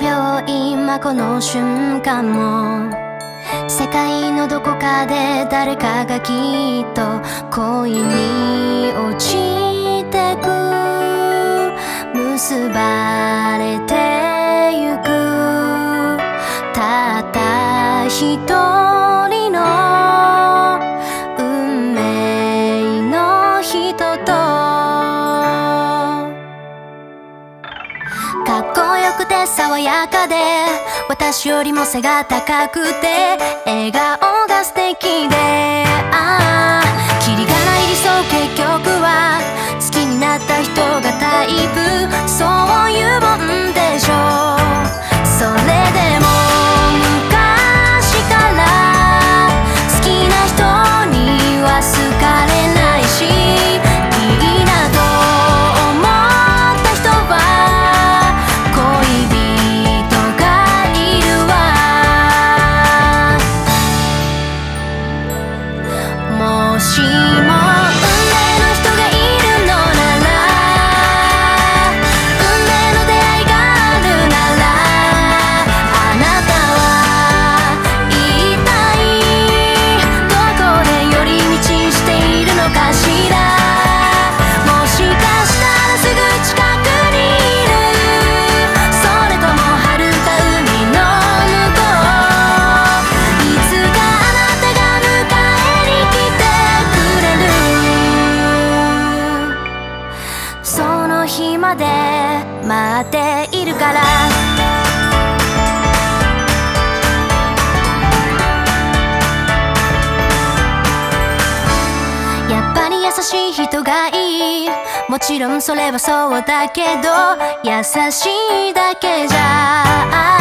秒今この瞬間も世界のどこかで誰かがきっと恋にて爽やかで私よりも背が高くて笑顔が素敵で。ああ霧がない理想結局はその日まで待っているから」「やっぱり優しい人がいい」「もちろんそれはそうだけど優しいだけじゃ」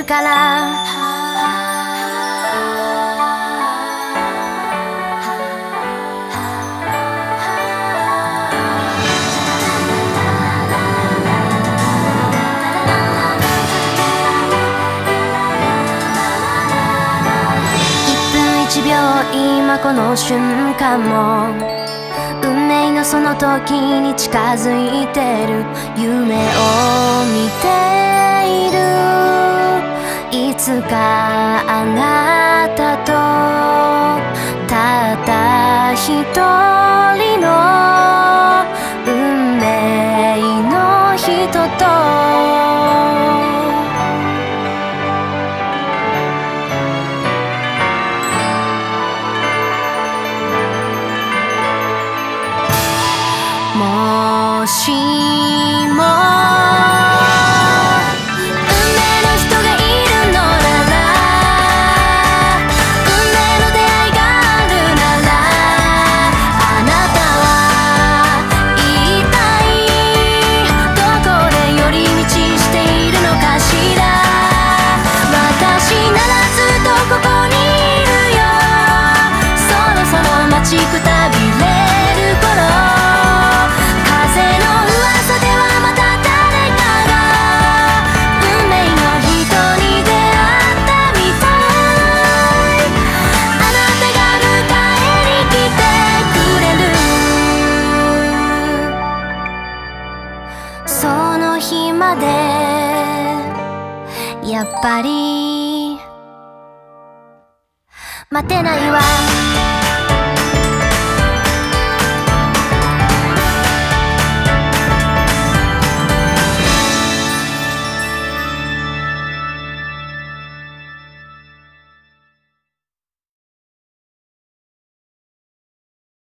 るから」1秒今この瞬間も。運命のその時に近づいてる。夢を見て。つかあなたとたった一人ぱり。待てないわ。